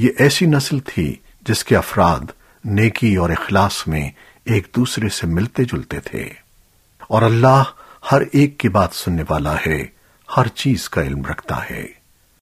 یہ ایسی نسل تھی جس کے افراد نیکی اور اخلاص میں ایک دوسرے سے ملتے جلتے تھے۔ اور اللہ ہر ایک کی بات سننے والا ہے، ہر چیز کا علم رکھتا ہے۔